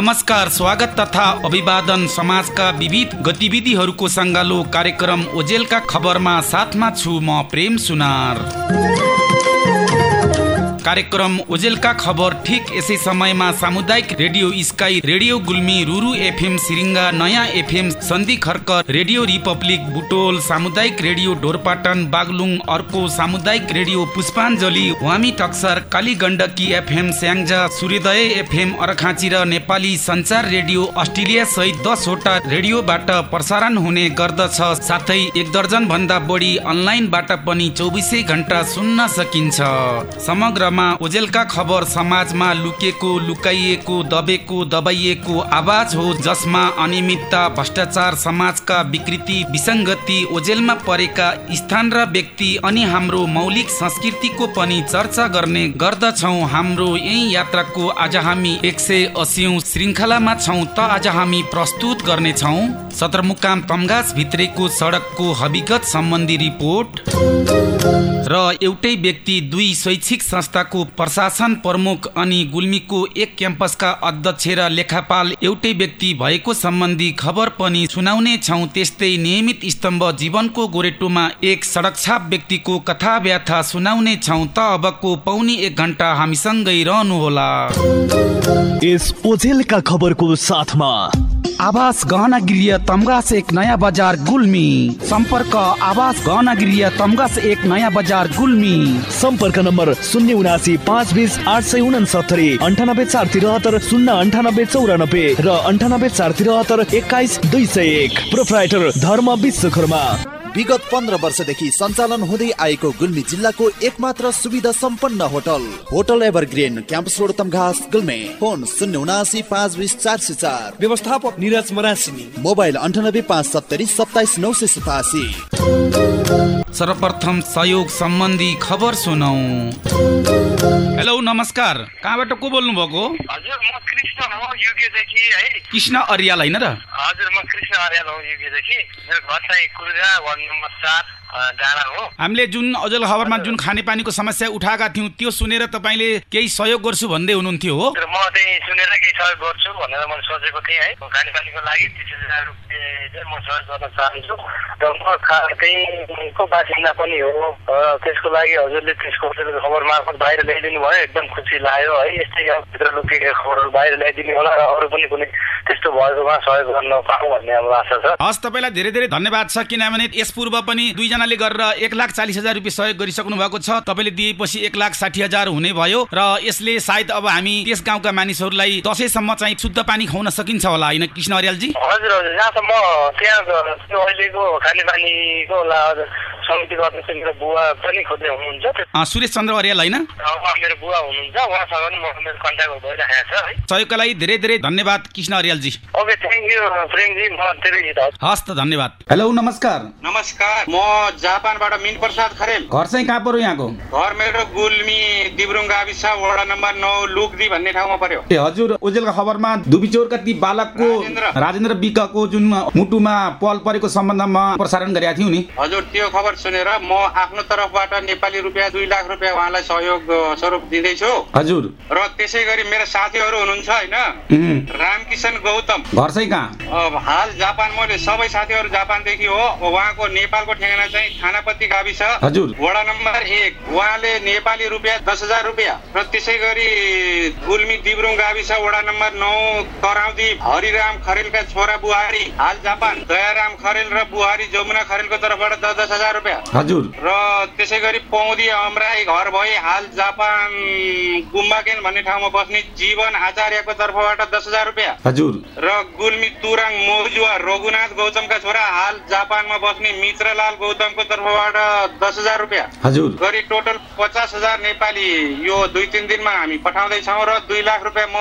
नमस्कार स्वागत तथा अभिवादन समाजका विविध गतिविधिहरूको सङ्गालो कार्यक्रम ओजेलका खबरमा साथमा छु म प्रेम सुनार। कार्यक्रम ओजेलका खबर ठिक यसै समयमा सामुदायिक radio sky radio Gulmi Ruru FM Siringa Naya FM Sandhi खर्क रेडियो रिपब्लिक बुटोल सामुदायिक रेडियो ढोरपाटन बागलुङ अर्को सामुदायिक रेडियो पुष्पाञ्जली वामी टक्सर काली गण्डकी एफएम स्याङ्जा सूर्योदय एफएम अर्खाँची र नेपाली सञ्चार रेडियो अस्ट्रेलिया सहित दसवटा रेडियोबाट प्रसारण हुने गर्दछ। साथै एक दर्जन भन्दा बढी अनलाइनबाट पनि चौबिसै घन्टा सुन्न सकिन्छ। समग्रमा ओजेलका खबर समाजमा लुकेको लुकाइएको दबेको दबाइएको आवाज हो जसमा अनियमितता भ्रष्टाचार समाजका विकृति विसङ्गति ओजेलमा परेका स्थान र व्यक्ति अनि हाम्रो मौलिक संस्कृतिको पनि चर्चा गर्ने गर्दछौ। हाम्रो यही यात्राको आज हामी एक सय असीौँ श्रृङ्खलामा छौँ त आज हामी प्रस्तुत गर्नेछौ सदरमुकाम तमगास भित्रेको सडकको हविगत सम्बन्धी रिपोर्ट। र एउटै व्यक्ति दुई शैक्षिक संस्थाको प्रशासन प्रमुख अनि गुल्मीको एक क्याम्पसका अध्यक्ष र लेखापाल एउटै व्यक्ति भएको सम्बन्धी खबर पनि सुनाउने छौँ त्यस्तै नियमित स्तम्भ जीवनको गोरेटोमा एक सडक छाप व्यक्तिको कथा व्याथा सुनाउने छौँ त अबको पौनी एक घन्टा हामीसँगै रहनुहोला। यस ओझेलका खबरको साथमा आवास गहना गृह तमगास एक नयाँ बजार गुल्मी। सम्पर्क आवास गहना गृह तमगास एक नयाँ बजार गुल्मी। सम्पर्क नम्बर शून्य उनासी पाँच बिस आठ सय उनासत्तरी अन्ठानब्बे चार त्रिहत्तर शून्य अन्ठानब्बे चौरानब्बे र अन्ठानब्बे चार त्रिहत्तर एक्काइस दुई सय एक। प्रोप्राइटर धर्म विश्वकर्मा। विगत पन्ध्र वर्षदेखि सञ्चालन हुँदै आएको गुल्मी जिल्लाको एकमात्र सुविधा सम्पन्न hotel hotel evergreen campus road Tamghas Gulmi. Phone शून्य उनासी पाँच बिस चार सय चार। व्यवस्थापक निरज मरासिनी। मोबाइल अन्ठानब्बे पाँच सत्तरी सत्ताइस नौ सय सतासी। सर्वप्रथम सहयोग सम्बन्धी खबर सुनौ। नमस्कार। कहाँबाट को बोल्नु भएको हजुर म कृष्ण हो युकेदेखि है। कृष्ण अरियाल होइन र? हजुर म कृष्ण अर्याल हो युकेदेखि मेरो घर चाहिँ कुर्गा वार्ड नम्बर चार डाँडा हो। हामीले जुन अजल खबरमा जुन खानेपानीको समस्या उठाएका थियौँ त्यो सुनेर तपाईँले केही सहयोग गर्छु भन्दै हुनुहुन्थ्यो हो। म चाहिँ सुनेर केही सहयोग गर्छु भनेर मैले सोचेको थिएँ है। खानेपानीको लागि तिस हजार रुपियाँ म सहयोग गर्न चाहन्छु। र म त्यहीँको बासिन्दा पनि हो त्यसको लागि हजुरले त्यसको खबर मार्फत बाहिर ल्याइदिनु भयो एकदम खुसी लाग्यो है। यस्तै अब भित्र लुकेको खबरहरू बाहिर ल्याइदिनु होला र अरू पनि कुनै त्यस्तो भएकोमा सहयोग गर्न पाऊँ भन्ने अब आशा छ। हस् तपाईँलाई धेरै धेरै धन्यवाद छ। किनभने यस पूर्व पनि दुईजनाले गरेर एक लाख चालिस हजार रुपियाँ सहयोग गरिसक्नु भएको छ। तपाईँले दिएपछि एक लाख साठी हजार हुने भयो र यसले सायद अब हामी त्यस गाउँका मानिसहरूलाई दसैँसम्म चाहिँ शुद्ध पानी खुवाउन सकिन्छ होला। होइन कृष्ण अर्यालजी हजुर हजुर। जहाँसम्म त्यहाँ त्यो अहिलेको ला- समितिको अध्यक्ष मेरो बुवा पनि खोज्दै हुनुहुन्छ। सुरेश चन्द्र अर्याल होइन? मेरो बुवा हुनुहुन्छ। उहाँसँग पनि म मेरो कन्ट्याक्ट भइरहेको छ है। सहयोगका लागि धेरै धेरै धन्यवाद Krishna Aryalji. Okay thank you Premji म धेरै हस्। त धन्यवाद। हेलो नमस्कार। नमस्कार म जापानबाट मिन प्रसाद खरेल। घर चाहिँ कहाँ पर्यो यहाँको? घर मेरो गुल्मी दिब्रुङ गाविस वडा नम्बर नौ लुकदी भन्ने ठाउँमा पर्यो ए हजुर ओजेलका खबरमा दुबिचौरका ती बालकको राजेन्द्र। विकको जुन मुटुमा पल परेको सम्बन्धमा प्रसारण गरेका थियौँ नि। हजुर त्यो खबर सुनेर म आफ्नो तर्फबाट नेपाली रुपियाँ दुई लाख रुपियाँ उहाँलाई सहयोग स्वरूप दिँदैछु। हजुर। र त्यसै गरी मेरो साथीहरू हुनुहुन्छ होइन? रामकिशन गौतम। घर चाहिँ कहाँ हाल जापान मैले सबै साथीहरू जापानदेखि हो। उहाँको नेपालको ठेगाना चाहिँ थानापति गाविस। हजुर। वडा नम्बर एक। उहाँले नेपाली रुपियाँ दस हजार रुपियाँ र त्यसै गरी गुल्मी दिब्रुङ गाविस वडा नम्बर नौ कराउँदी हरिराम खरेलका छोरा बुहारी हाल जापान दयाराम खरेल र बुहारी जमुना खरेलको तर्फबाट दस दस हजार रुपियाँ। हजुर। र त्यसै गरी पौदी अमराई घर भई हाल जापान गुम्बाकेन भन्ने ठाउँमा बस्ने जीवन आचार्यको तर्फबाट दस हजार रुपियाँ। हजुर। र गुल्मी तुराङ मोजुवा रघुनाथ गौतमका छोरा हाल जापानमा बस्ने मित्रलाल गौतमको तर्फबाट दस हजार रुपियाँ। हजुर। गरी टोटल पचास हजार नेपाली यो दुई तिन दिनमा हामी पठाउँदैछौँ र दुई लाख रुपियाँ म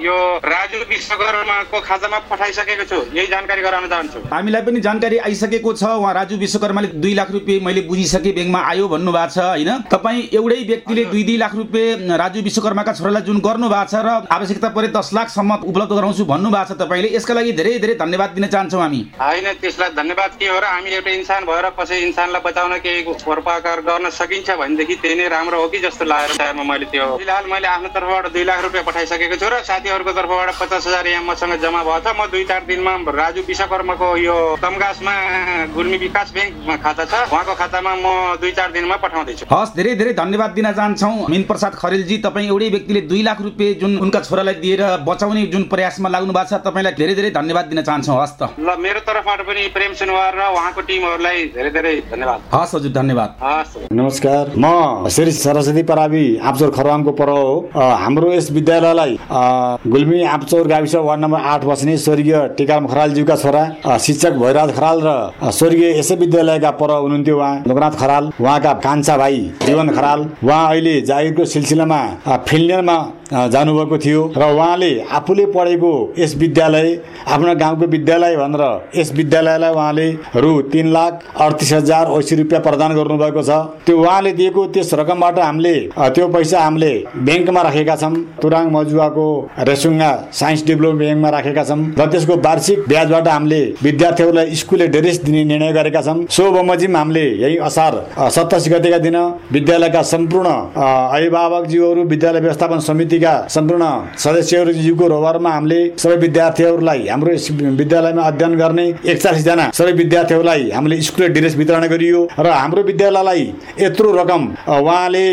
यो राजु विश्वकर्माको खातामा पठाइसकेको छु। यही जानकारी गराउन चाहन्छु। हामीलाई पनि जानकारी आइसकेको छ। उहाँ राजु विश्वकर्माले दुई लाख रुपियाँ मैले बुझिसकेँ ब्याङ्कमा आयो भन्नु भएको छ होइन? तपाईँ एउटै व्यक्तिले दुई दुई लाख रुपियाँ राजु विश्वकर्माका छोरालाई जुन गर्नु भएको छ र आवश्यकता परे दस लाखसम्म उपलब्ध गराउँछु भन्नु भएको छ तपाईँले यसका लागि धेरै धेरै धन्यवाद दिन चाहन्छौँ हामी। होइन त्यसलाई धन्यवाद के हो र हामी एउटा इन्सान भएर कसै इन्सानलाई बचाउन केही परोपकार गर्न सकिन्छ भनेदेखि त्यही नै राम्रो हो कि जस्तो लागेर टाइममा मैले त्यो फिलहाल मैले आफ्नो तर्फबाट दुई लाख रुपियाँ पठाइसकेको छु र साथीहरूको तर्फबाट पचास हजार यहाँ मसँग जम्मा भएको छ म दुई चार दिनमा राजु विश्वकर्माको यो तमगासमा गुल्मी विकास ब्याङ्कमा खाता छ उहाँको खातामा म दुई चार दिनमा पठाउँदैछु। हस् धेरै धेरै धन्यवाद दिन चाहन्छौँ। मिन प्रसाद खरेलजी तपाईँ एउटै व्यक्तिले दुई लाख रुपियाँ जुन उनका छोरालाई दिएर बचाउने जुन प्रयासमा लाग्नु भएको छ तपाईँलाई धेरै धेरै धन्यवाद दिन चाहन्छौँ। हस् त। ल मेरो तर्फबाट पनि प्रेम सुनवार र उहाँको टिमहरूलाई धेरै धेरै धन्यवाद। हस् हजुर धन्यवाद। हस् नमस्कार। म श्री सरस्वती परावी आप्चौर खरवाङको पर्व हो। हाम्रो यस विद्यालयलाई गुल्मी आप्चौर गाविस वार्ड नम्बर आठ बस्ने स्वर्गीय टिकाराम खरालज्यूका छोरा शिक्षक भैराज खराल र स्वर्गीय यसै विद्यालयका पर्व हुनुहुन्थ्यो उहाँ। लोकनाथ खराल उहाँका कान्छा भाइ जीवन खराल। उहाँ अहिले जागिरको सिलसिलामा अ, फिल्डमा अ, जानुभएको थियो र उहाँले आफूले पढेको यस विद्यालय आफ्नो गाउँको विद्यालय भनेर यस विद्यालयलाई उहाँले रु तिन लाख अडतिस हजार असी रुपियाँ प्रदान गर्नुभएको छ। त्यो उहाँले दिएको त्यस रकमबाट हामीले त्यो पैसा हामीले ब्याङ्कमा राखेका छौँ तुराङ मजुवाको रेसुङ्गा साइन्स डेभलपमेन्ट ब्याङ्कमा राखेका छौँ र त्यसको वार्षिक ब्याजबाट हामीले विद्यार्थीहरूलाई स्कुलले ड्रेस दिने निर्णय गरेका छौँ। सो बमोजिम हामीले यही असार अ, सत्ताइस गतेका दिन विद्यालयका सम्पूर्ण अभिभावकज्यूहरू विद्यालय व्यवस्थापन समितिका सम्पूर्ण सदस्यहरूज्यूको रोबरमा हामीले सबै विद्यार्थीहरूलाई हाम्रो विद्यालयमा अध्ययन गर्ने एकचालिसजना सबै विद्यार्थीहरूलाई हामीले स्कुल ड्रेस वितरण गरियो र हाम्रो विद्यालयलाई यत्रो रकम उहाँले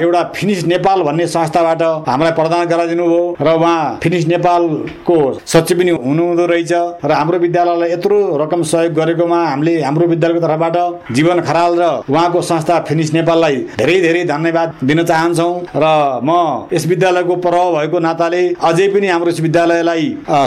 एउटा फिनिस नेपाल भन्ने संस्थाबाट हामीलाई प्रदान गराइदिनु भयो र उहाँ फिनिस नेपालको सचिव पनि हुनुहुँदो रहेछ र हाम्रो विद्यालयलाई यत्रो रकम सहयोग गरेकोमा हामीले हाम्रो विद्यालयको तर्फबाट जीवन खराल र उहाँको संस्था फिनिस नेपाललाई धेरै धेरै धन्यवाद दिन चाहन्छौँ र म यस विद्यालयको प्रभाव भएको नाताले अझै पनि हाम्रो विद्यालयलाई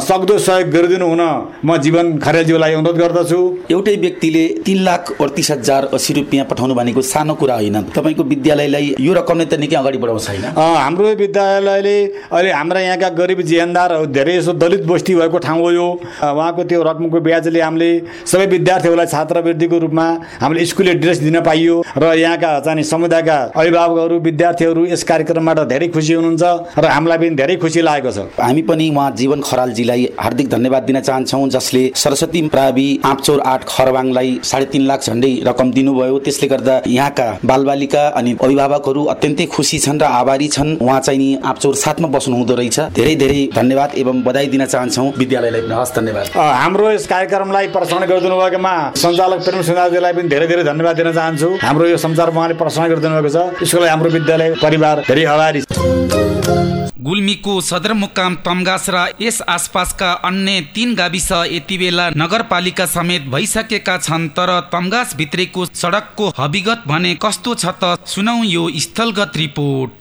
सक्दो सहयोग गरिदिनु हुन म जीवन खरेलज्यूलाई अनुरोध गर्दछु। एउटै व्यक्तिले तिन लाख अडतिस हजार अस्सी रुपियाँ पठाउनु भनेको सानो कुरा होइन। तपाईँको विद्यालयलाई यो रकमले त निकै अगाडि बढाउँछ होइन? हाम्रो विद्यालयले अहिले हाम्रा यहाँका गरिब जेहेन्दारहरू धेरै यसो दलित बस्ती भएको ठाउँ हो यो। उहाँको त्यो रकमको ब्याजले हामीले सबै विद्यार्थीहरूलाई छात्रवृत्तिको रूपमा हामीले स्कुले ड्रेस दिन पाइयो। र यहाँका चाहिँ समुदायका अभिभावकहरू विद्यार्थीहरू यस कार्यक्रमबाट धेरै खुसी हुनुहुन्छ। र हामीलाई पनि धेरै खुसी लागेको छ। हामी पनि उहाँ जीवन खरालजीलाई हार्दिक धन्यवाद दिन चाहन्छौँ जसले सरस्वती प्रावि आँपचौर आठ खरवाङलाई साढे तिन लाख झन्डै रकम दिनुभयो। त्यसले गर्दा यहाँका बालबालिका अनि अभिभावकहरू अत्यन्तै खुसी छन् र आभारी छन्। उहाँ चाहिँ नि आँपचौर साथमा बस्नु हुँदो रहेछ। धेरै धेरै धन्यवाद एवं बधाई दिन चाहन्छौँ। विद्यालयलाई पनि हस् धन्यवाद। हाम्रो यस कार्यक्रमलाई प्रसारण गरिदिनु भएकोमा सञ्चालक प्रेम सुनाजीलाई पनि धेरै धेरै धन्यवाद दिन चाहन्छु। हाम्रो यो संसार उहाँले प्रसारण गरिदिनु भएको छ। यसको लागि हाम्रो विद्यालय परिवार धेरै आभारी छ। गुल्मीको सदरमुकाम तमगास र यस आसपासका अन्य तीन गाविस यति बेला नगरपालिका समेत भइसकेका छन् तर तमगास भित्रेको सडकको हविगत भने कस्तो छ त सुनौ यो स्थलगत रिपोर्ट।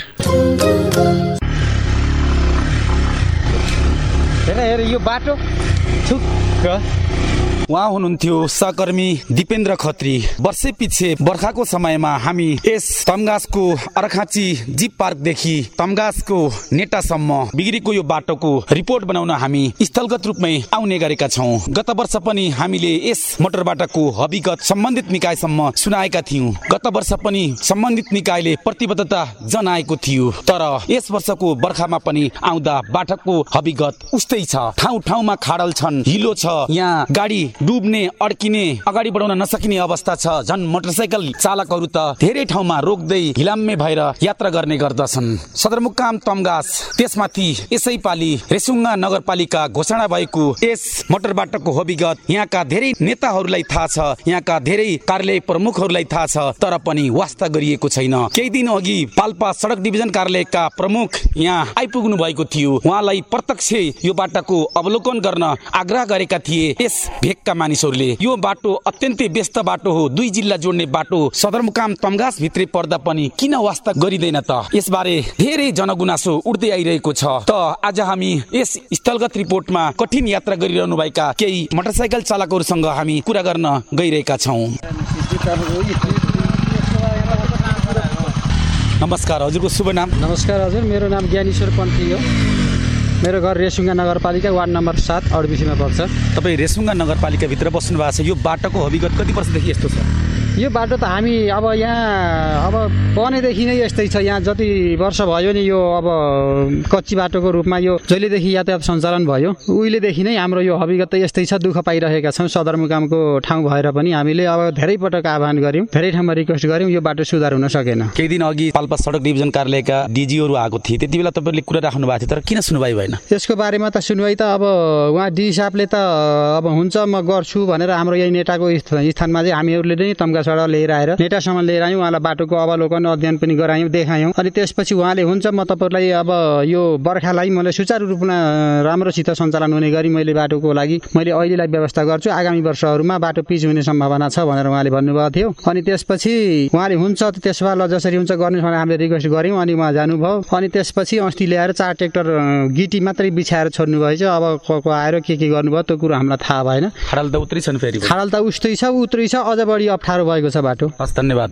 हेर यो बाटो उहाँ हुनुहुन्थ्यो सहकर्मी दिपेन्द्र खत्री। वर्षै पछि बर्खाको समयमा हामी यस तमगासको अर्खाँची जीप पार्कदेखि तमगासको नेटासम्म बिग्रीको यो बाटोको रिपोर्ट बनाउन हामी स्थलगत रूपमै आउने गरेका छौँ। गत वर्ष पनि हामीले यस मोटर बाटोको हविगत सम्बन्धित निकायसम्म सुनाएका थियौँ। गत वर्ष पनि सम्बन्धित निकायले प्रतिबद्धता जनाएको थियो। तर यस वर्षको बर्खामा पनि आउँदा बाटोको हविगत उस्तै छ। ठाउँ ठाउँमा खाडल छन् हिलो छ। यहाँ गाडी डुब्ने अड्किने अगाडि बढाउन नसकिने अवस्था छ। झन् मोटरसाइकल चालकहरू त धेरै ठाउँमा रोक्दै हिलाम्मे भएर यात्रा गर्ने गर्दछन्। सदरमुकाम तमगास त्यसमाथि यसै पालि रेसुङ्गा नगरपालिका घोषणा भएको यस मोटर बाटोको हविगत यहाँका धेरै नेताहरूलाई थाहा छ यहाँका धेरै कार्यालय प्रमुखहरूलाई थाहा छ तर पनि वास्ता गरिएको छैन। केही दिन अघि पाल्पा सडक डिभिजन कार्यालयका प्रमुख यहाँ आइपुग्नु भएको थियो। उहाँलाई प्रत्यक्ष यो बाटाको अवलोकन गर्न आग्रह गरेका थिए। यस भेगका मानिसहरूले। यो बाटो अत्यन्तै व्यस्त बाटो हो। दुई जिल्ला जोड्ने बाटो। सदरमुकाम तमगास भित्रै पर्दा पनि किन वास्ता गरिँदैन त? यसबारे धेरै जनगुनासो उठ्दै आइरहेको छ। त आज हामी यस स्थलगत रिपोर्टमा कठिन यात्रा गरिरहनु भएका केही मोटरसाइकल चालकहरूसँग हामी कुरा गर्न गइरहेका छौँ। नमस्कार हजुरको शुभ नाम। नमस्कार हजुर मेरो नाम ज्ञानेश्वर पन्थी हो। मेरो घर रेसुङ्गा नगरपालिका वार्ड नम्बर सात अडबिसीमा पर्छ। तपाईँ रेसुङ्गा नगरपालिकाभित्र बस्नु भएको छ। यो बाटोको हविगत कति वर्षदेखि यस्तो छ? यो बाटो त हामी अब यहाँ अब पनेदेखि नै यस्तै छ। यहाँ जति वर्ष भयो नि यो अब कच्ची बाटोको रूपमा यो जहिलेदेखि यातायात सञ्चालन भयो उहिलेदेखि नै हाम्रो यो हविगत त यस्तै छ। दुःख पाइरहेका छौँ। सदरमुकामको ठाउँ भएर पनि हामीले अब धेरै पटक आह्वान गऱ्यौँ धेरै ठाउँमा रिक्वेस्ट गऱ्यौँ यो बाटो सुधार हुन सकेन। केही दिन अघि पाल्पा सडक डिभिजन कार्यालयका डिजिओहरू आएको थिए। त्यति बेला तपाईँले कुरा राख्नु भएको थियो तर किन सुनवाई भएन? यसको बारेमा त सुनवाई त अब उहाँ डी हिसाबले त अब हुन्छ म गर्छु भनेर हाम्रो यही नेताको स्थ- स्थानमा चाहिँ हामीहरूले नै तम्कासडा लिएर आएर नेतासम्म लिएर आयौँ उहाँलाई बाटोको अवलोकन अध्ययन पनि गरायौँ देखायौँ। अनि त्यसपछि उहाँले हुन्छ म तपाईँहरूलाई अब यो बर्खालाई मैले सुचारू रूपमा राम्रोसित सञ्चालन हुने गरी मैले बाटोको लागि मैले अहिलेलाई व्यवस्था गर्छु। आगामी वर्षहरूमा बाटो पिच हुने सम्भावना छ भनेर उहाँले भन्नुभएको थियो। अनि त्यसपछि उहाँले हुन्छ त त्यसो भए ल जसरी हुन्छ गर्नुहोस् भनेर हामीले रिक्वेस्ट गऱ्यौँ अनि उहाँ जानुभयो। अनि त्यसपछि अस्ति ल्याएर चार ट्र्याक्टर गिटी मात्रै बिछाएर छोड्नु भएछ अब को को आएर के के गर्नुभयो त्यो कुरो हामीलाई थाहा भएन। खडाल त उत्रै छन् फेरि। खाडल त उस्तै छ उत्रै छ अझ बढी अप्ठ्यारो भएको छ बाटो। हस् धन्यवाद।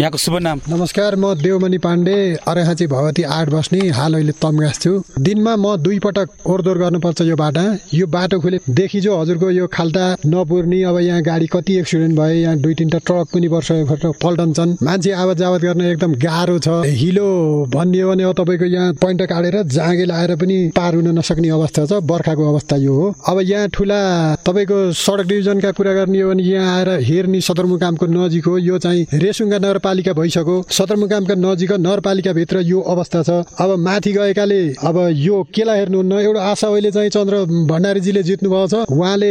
यहाँको शुभ नाम? नमस्कार म देवमणि पाण्डे अरेखाँची भगवती आठ बस्ने हाल अहिले तमगास छु। दिनमा म दुई पटक ओहोरदोहोर गर्नुपर्छ यो बाटा। यो बाटो खुले देखि जो हजुरको यो खाल्टा नपुर्ने अब यहाँ गाडी कति एक्सिडेन्ट भयो यहाँ दुई तिनवटा ट्रक पनि वर्ष पल्टन्छन्। मान्छे आवत जावत गर्न एकदम गाह्रो छ। हिलो भनियो भने अब तपाईँको यहाँ पोइन्ट काटेर जाँगे लाएर पनि पार हुन नसक्ने अवस्था छ। बर्खाको अवस्था यो हो। अब यहाँ ठुला तपाईँको सडक डिभिजनका कुरा गर्ने हो भने यहाँ आएर हेर्ने सदरमुकामको नजिक हो यो चाहिँ रेसुङ्गा नगरपालिका भइसक्यो। सदरमुकामका नजिक नगरपालिकाभित्र यो अवस्था छ। अब माथि गएकाले अब यो केलाई हेर्नुहुन्न? एउटा आशा अहिले चाहिँ चन्द्र भण्डारीजीले जित्नु भएको छ। उहाँले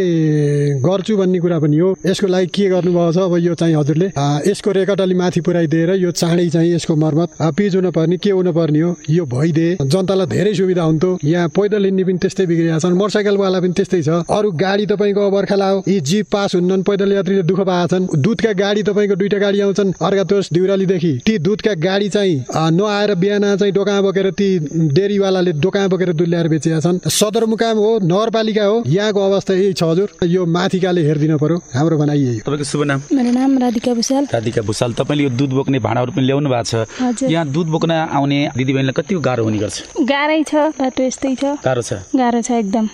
गर्छु भन्ने कुरा पनि हो। यसको लागि के गर्नुभएको छ? अब यो चाहिँ हजुरले यसको रेकर्ड अलि माथि पुऱ्याइदिएर यो चाँडै चाहिँ यसको मर्मत आ, पिच हुन पर्ने के हुन पर्ने हो यो भइदिए जनतालाई धेरै सुविधा हुन्थ्यो। यहाँ पैदल हिँड्ने पनि त्यस्तै बिग्रिरहेका छन्। मोटरसाइकलवाला पनि त्यस्तै छ। अरू गाडी तपाईँको बर्खा लाओ यी जिप पास हुन्नन् पैदल यात्रीले दुःख पाएका छन्। दुधका गाडी तपाईँको दुईटा गाडी आउँछन् अर्का तोस दिउरालीदेखि। ती दुधका गाडी चाहिँ नआएर बिहान चाहिँ दोकान बोकेर ती डेरीवालाले दोकान बोकेर दुध ल्याएर बेचेका छन्। सदरमुकाम हो नगरपालिका हो यहाँको अवस्था यही छ हजुर। यो माथिकाले हेरिदिनु पर्यो। हाम्रो भनाइ यही हो। तपाईँको शुभ नाम? मेरो नाम राधिका भूषाल। राधिका भूषाल तपाईँले यो दुध बोक्ने भाँडाहरू पनि ल्याउनु भएको छ। यहाँ दुध बोक्न आउने दिदीबहिनीलाई कति गाह्रो हुने गर्छ? गाह्रै छ बाटो यस्तै छ। गाह्रो छ। गाह्रो छ एकदम।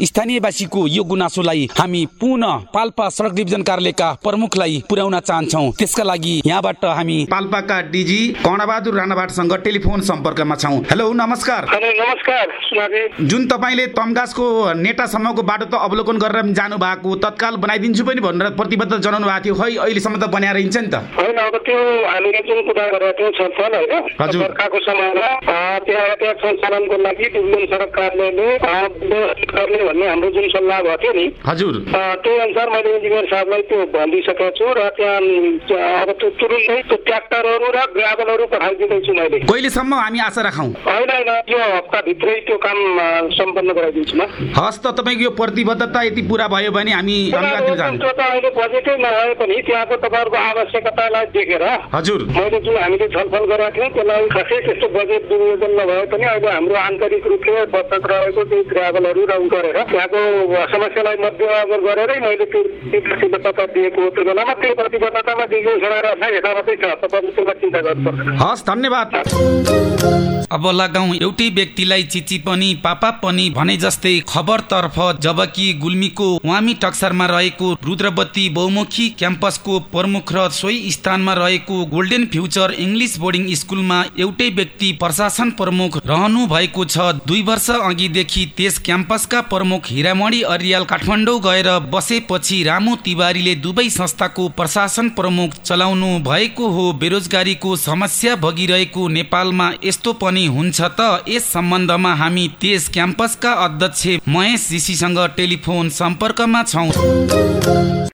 स्थानीयवासीको यो गुनासोलाई हामी पुनः पाल्पा सडक डिभिजन कार्यालयका प्रमुखलाई पुर्याउन चाहन्छौ। त्यसका लागि यहाँबाट हामी पाल्पाका डिजी कर्णबहादुर राणावाटसँग टेलिफोन सम्पर्कमा छौँ। हेलो नमस्कार। हेलो नमस्कार सुनाजी। जुन तपाईँले तमगासको नेटासम्मको बाटो त अवलोकन गरेर जानु भएको तत्काल बनाइदिन्छु पनि भनेर प्रतिबद्ध जनाउनु भएको थियो खै अहिलेसम्म त बनाएर हिँड्छ नि त? होइन अब त्यो हामीले जुन कुरा गरेका थियौँ छलफल होइन। बर्खाको समयमा त्यहाँ यातायात सञ्चालनको लागि डिभिजन सडक कार्यालयले गर्ने भन्ने हाम्रो जुन सल्लाह भएको थियो नि हजुर। त्यही अनुसार मैले इन्जिनियर साहबलाई त्यो भनिदिइसकेको छु र त्यहाँ अब त्यो तुरुन्तै त्यो ट्र्याक्टरहरू र ग्राभलहरू पठाइदिँदैछु मैले। कहिलेसम्म हामी आशा राखौँ? होइन होइन यो हप्ताभित्रै त्यो काम सम्पन्न गराइदिन्छु म। हस् त तपाईँको यो प्रतिबद्धता यति पुरा भयो भने हामी त्यो त अहिले बजेटै नभए पनि त्यहाँको तपाईँहरूको आवश्यकतालाई देखेर हजुर। मैले जुन हामीले छलफल गरेका थियौँ त्यसलाई खासै त्यस्तो बजेट विनियोजन नभए पनि अहिले हाम्रो आन्तरिक रूपले बचत रहेको केही ग्राभलहरू र गरेर त्यहाँको समस्यालाई मध्यनजर गरेरै मैले त्यो प्रतिबद्धता दिएको त्यो बेलामा त्यो प्रतिबद्धतामा दिएको समय यथावतै छ तपाईँले त्यसमा चिन्ता गर्नु पर्दैन हस् धन्यवाद। अब लगाउँ एउटै व्यक्तिलाई चिची पनि पापा पनि भने जस्तै खबरतर्फ जबकि गुल्मीको वामी टक्सरमा रहेको रुद्रवती बहुमुखी क्याम्पसको प्रमुख र सोही स्थानमा रहेको गोल्डेन फ्युचर इङ्ग्लिस बोर्डिङ स्कुलमा एउटै व्यक्ति प्रशासन प्रमुख रहनु भएको छ। दुई वर्ष अघिदेखि त्यस क्याम्पसका प्रमुख हिरामणि अरियाल काठमाडौँ गएर बसेपछि रामु तिवारीले दुवै संस्थाको प्रशासन प्रमुख चलाउनु भएको हो। बेरोजगारीको समस्या भगिरहेको नेपालमा यस्तो पनि हुन्छ त। यस सम्बन्धमा हामी त्यस क्याम्पसका अध्यक्ष महेश ऋषिसँग टेलिफोन सम्पर्कमा छौँ।